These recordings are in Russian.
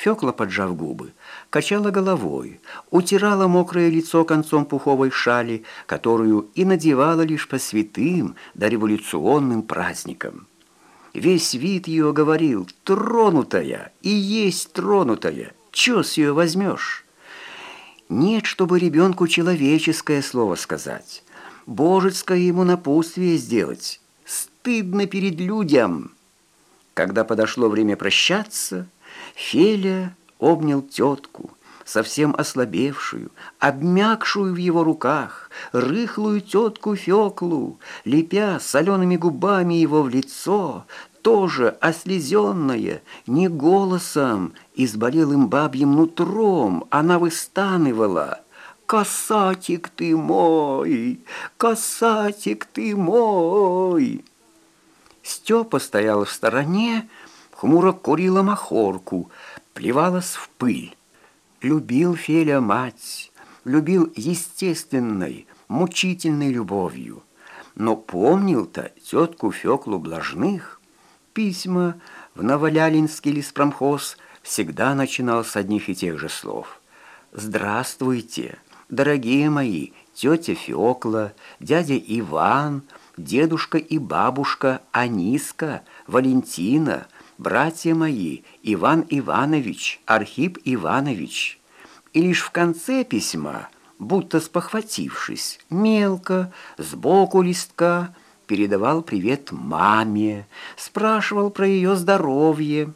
Фёкла, поджав губы, качала головой, утирала мокрое лицо концом пуховой шали, которую и надевала лишь по святым да революционным праздникам. Весь вид ее говорил «тронутая» и есть тронутая, чё с ее возьмешь? Нет, чтобы ребенку человеческое слово сказать, божеское ему напутствие сделать. Стыдно перед людям. Когда подошло время прощаться, Феля обнял тетку, совсем ослабевшую, обмякшую в его руках, рыхлую тетку Феклу, лепя солеными губами его в лицо, тоже ослезенная, не голосом, изболелым бабьим нутром, она выстанывала. «Касатик ты мой! Касатик ты мой!» Степа стоял в стороне, хмуро курила махорку, плевалась в пыль. Любил Феля мать, любил естественной, мучительной любовью. Но помнил-то тетку Феклу Блажных. Письма в Новолялинский леспромхоз всегда начинал с одних и тех же слов. «Здравствуйте, дорогие мои, тетя Фекла, дядя Иван, дедушка и бабушка Аниска, Валентина – братья мои, Иван Иванович, Архип Иванович. И лишь в конце письма, будто спохватившись, мелко, сбоку листка, передавал привет маме, спрашивал про ее здоровье.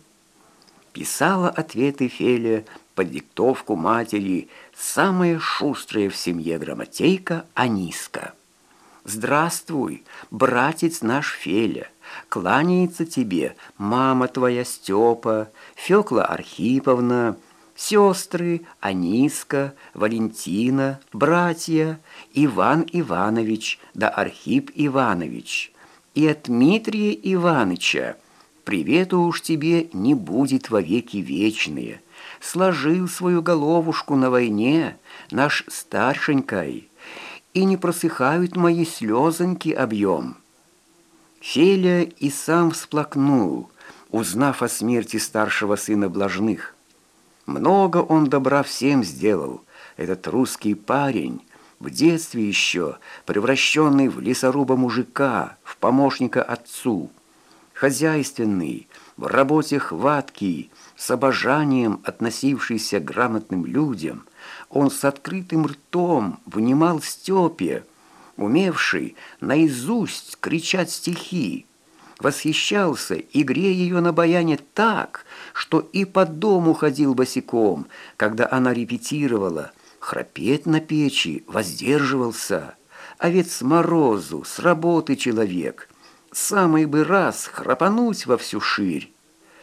Писала ответы Феля под диктовку матери самая шустрая в семье грамотейка Аниска. «Здравствуй, братец наш Феля! Кланяется тебе мама твоя Степа, Фёкла Архиповна, сестры Аниска, Валентина, братья, Иван Иванович да Архип Иванович. И от Дмитрия Иваныча привету уж тебе не будет вовеки вечные. Сложил свою головушку на войне наш старшенькой, и не просыхают мои слезоньки объем». Феля и сам всплакнул, узнав о смерти старшего сына Блажных. Много он добра всем сделал, этот русский парень, в детстве еще превращенный в лесоруба мужика, в помощника отцу, хозяйственный, в работе хваткий, с обожанием относившийся к грамотным людям, он с открытым ртом внимал Степе, умевший наизусть кричать стихи, восхищался игре ее на баяне так, что и по дому ходил босиком, когда она репетировала, храпеть на печи воздерживался, а ведь с морозу, с работы человек, самый бы раз храпануть во всю ширь,